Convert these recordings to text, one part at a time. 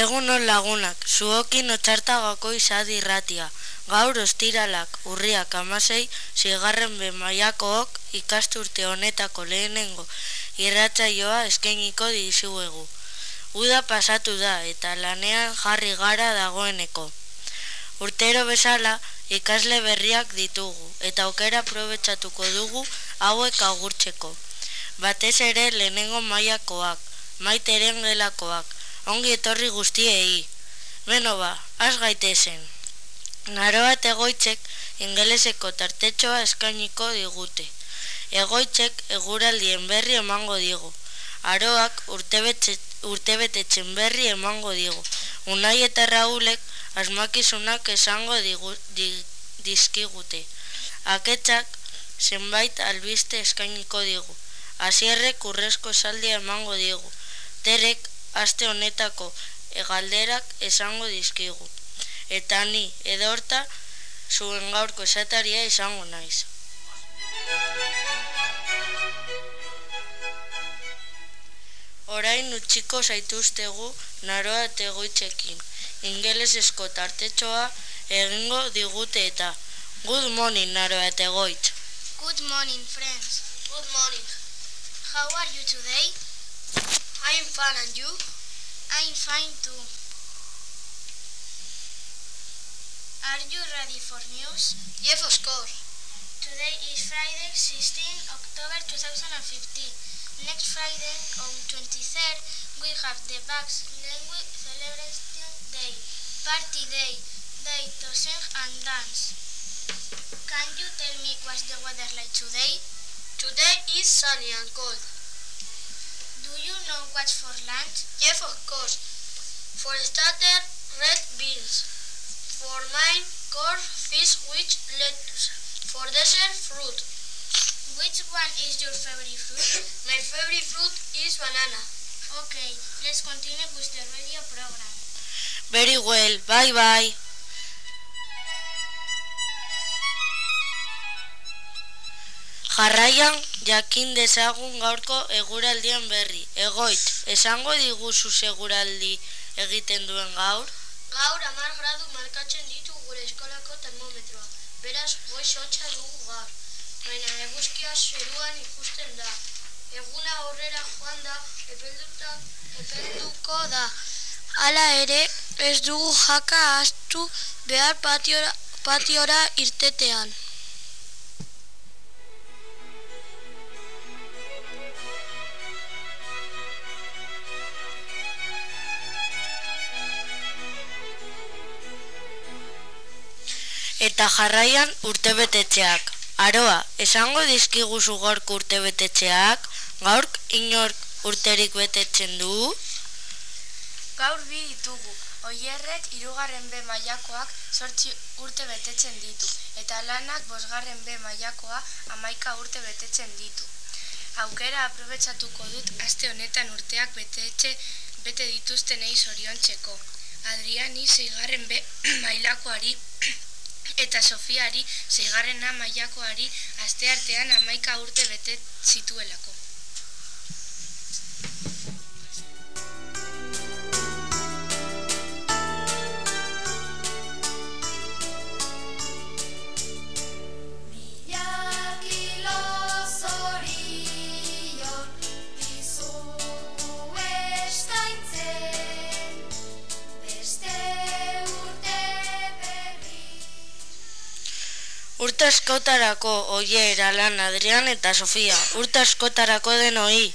Egun on lagunak, zuokin otxartagako izadi irratia. Gaur ostiralak, urriak amasei, zigarren bemaiakook ikasturte honetako lehenengo irratzaioa eskainiko dizuegu. Uda pasatu da eta lanean jarri gara dagoeneko. Urtero bezala ikasle berriak ditugu eta aukera probetxatuko dugu hauek agurtzeko. Batez ere lehenengo mailakoak, maiteren gelakoak, ongi etorri guztiei. Beno ba, az gaitezen. Naroa egoitzek ingeleseko tartetxoa eskainiko digute. Egoitzek eguraldien berri emango digu. Aroak urtebetetzen berri emango digu. Unai eta Raulek asmakizunak esango digu, di, dizkigute. Aketzak zenbait albiste eskainiko digu. Azierrek urrezko esaldia emango digu. Terek aste honetako egalderak esango dizkigu. Eta ni edorta zuen gaurko esataria izango naiz. Orain utxiko zaituztegu naroa tegoitzekin. Ingelesesko tartetxoa egingo digute eta Good morning, naroa tegoitz. Good morning, friends. Good morning. How are you today? I'm fine and you? I'm fine too. Are you ready for news? Yes, of course. Today is Friday, 16 October 2015. Next Friday, on 23rd, we have the Basque Language Celebration Day, Party Day, Day to sing and dance. Can you tell me what's the weather like today? Today is sunny and cold. Do you know what's for lunch? Yes, of course. For starter, red beans. For mine, corn, fish with lettuce. For dessert, fruit. Which one is your favorite fruit? My favorite fruit is banana. Okay, let's continue with the radio program. Very well, bye bye. Jarraian jakin dezagun gaurko eguraldien berri. Egoit, esango diguzu seguraldi egiten duen gaur? Gaur amar gradu markatzen ditu gure eskolako termometroa. Beraz, goiz hotxa dugu gaur. Baina eguzkia zeruan ikusten da. Eguna aurrera joan da, epelduta, epelduko da. Hala ere, ez dugu jaka astu behar patiora, patiora irtetean. Eta jarraian urtebetetxeak. Aroa, esango dizkiguzu gaurko urtebetetxeak, gaurk inork urterik betetzen du? Gaur bi ditugu, oierrek irugarren B mailakoak sortzi urte betetzen ditu, eta lanak bosgarren B mailakoa amaika urte betetzen ditu. Aukera aprobetsatuko dut aste honetan urteak betetxe bete dituztenei zoriontzeko. Adriani zeigarren B mailakoari eta Sofiari zeigarrena mailakoari aste artean amaika urte bete zituelako. Askotarako oier, Alan, Adrian eta Sofia. Urte askotarako denoi.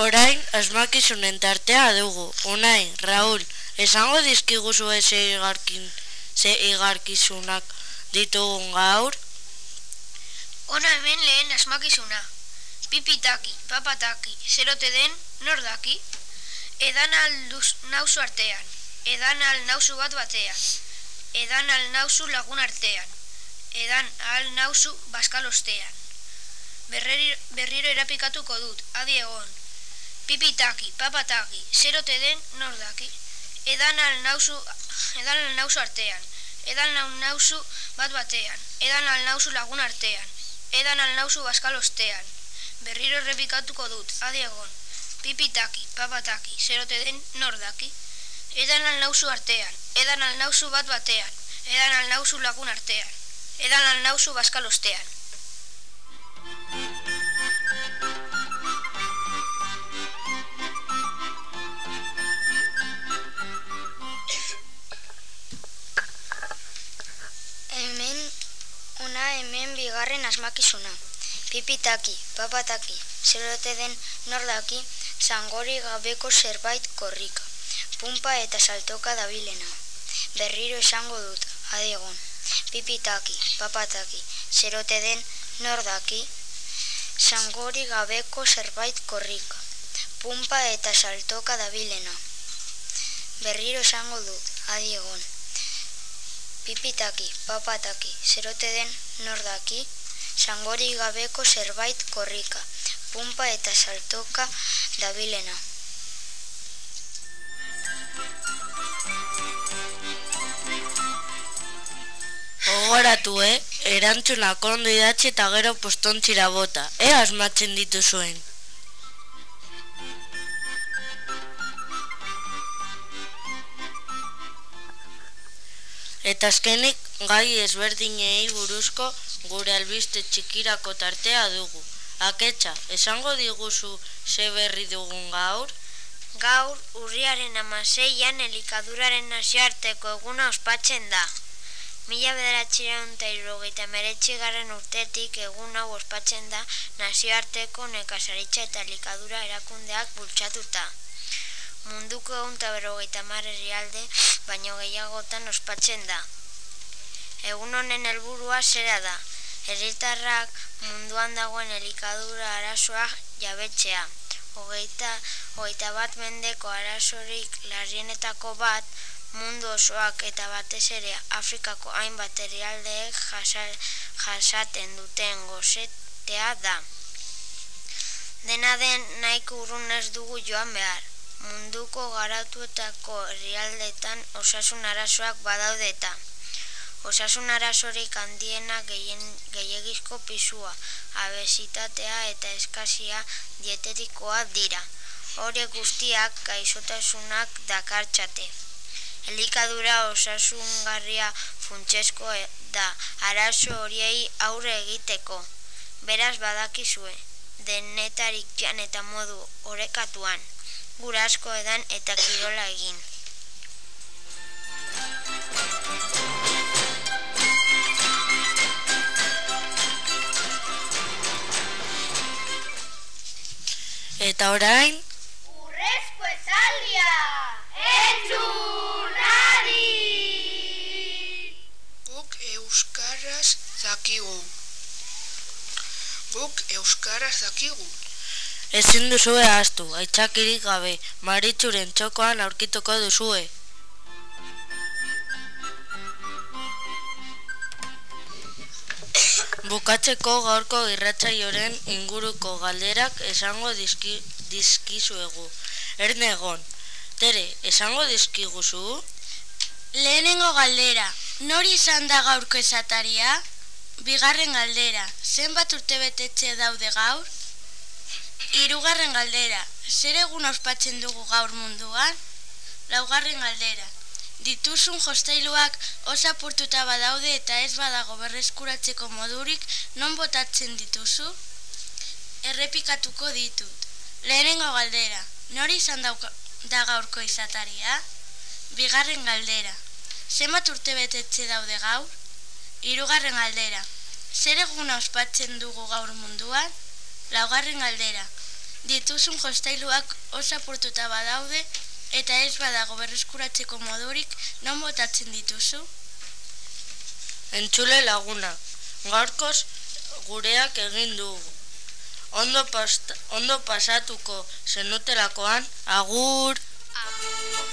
Orain asmakizunen tartea dugu. Unai, Raul, esango dizkiguzu ze igarkin, ze igarkizunak ditugun gaur? Ona hemen lehen asmakizuna. Pipitaki, papataki, zerote den, nor daki? Edan alduz nauzu artean, edan al nauzu bat batean, edan al nauzu lagun artean, edan al nauzu baskal ostean. berriro erapikatuko dut, adi egon. Pipitaki, papataki, zerote den nordaki. Edan al nauzu, edan al nauzu artean. Edan al nauzu bat batean. Edan al nauzu lagun artean. Edan al nauzu baskal ostean. Berriro errepikatuko dut, adi egon. Pipitaki, papataki, zerote den nordaki. Edan al nauzu artean. Edan al nauzu bat batean. Edan al nauzu lagun artean. Edan al nauzu baskal ostean. Bigarren asmakizuna. Pipitaki, papataki, zerote den nordaki, zangori gabeko zerbait korrika. Pumpa eta saltoka dabilena. Berriro esango dut, adegon. Pipitaki, papataki, zerote den nordaki, zangori gabeko zerbait korrika. Pumpa eta saltoka dabilena. Berriro esango dut, adiegon. Pipitaki, papataki, zerote den nordaki, sangori gabeko zerbait korrika, pumpa eta saltoka dabilena. Ogoratu, eh? Erantzunak ondo idatzi eta gero postontzira bota. E asmatzen dituzuen. Eta azkenik gai ezberdinei buruzko gure albiste txikirako tartea dugu. Aketxa, esango diguzu ze berri dugun gaur? Gaur, urriaren amaseian elikaduraren nazioarteko eguna ospatzen da. Mila bederatxireun eta irrogeita meretxigaren urtetik egun hau ospatzen da nazioarteko nekazaritza eta elikadura erakundeak bultzatuta munduko egun eta berrogeita herrialde baino gehiagotan ospatzen da. Egun honen helburua zera da, herritarrak munduan dagoen elikadura arazoa jabetzea. Hogeita, hogeita bat mendeko arazorik larrienetako bat, mundu osoak eta batez ere Afrikako hainbat herrialdeek jasaten duten gozetea da. Dena den nahiko urrun ez dugu joan behar munduko garatuetako herrialdetan osasun arazoak badaude eta osasun arazorik handiena gehiagizko pisua, abesitatea eta eskasia dietetikoa dira. Hore guztiak gaixotasunak dakartxate. Elikadura osasungarria funtsesko da arazo horiei aurre egiteko. Beraz badakizue, denetarik jan eta modu orekatuan gurasko edan eta kirola egin. Eta orain? Urrezko ezaldia! Entzunari! Guk euskaraz zakigu. Guk euskaraz zakigu. Ezin duzue astu, aitzakirik gabe, maritzuren txokoan aurkituko duzue. Bukatzeko gaurko irratzaioren inguruko galderak esango dizki, dizkizuegu. Erne egon, tere, esango dizkiguzu? Lehenengo galdera, nori izan da gaurko esataria? Bigarren galdera, zenbat urte betetxe daude gaur? Hirugarren galdera, zer egun ospatzen dugu gaur munduan? Laugarren galdera, dituzun jostailuak osapurtuta badaude eta ez badago berreskuratzeko modurik non botatzen dituzu? Errepikatuko ditut. Lehenengo galdera, nori izan da gaurko izataria? Bigarren galdera, zenbat urte betetze daude gaur? Hirugarren galdera, zer egun ospatzen dugu gaur munduan? Laugarren galdera, dituzun jostailuak osa portuta badaude Eta ez badago berreskuratzeko modurik, non botatzen dituzu? Entzule laguna, gaurkoz gureak egin dugu. Ondo, pasta, ondo pasatuko zenutelakoan, agur! Agur.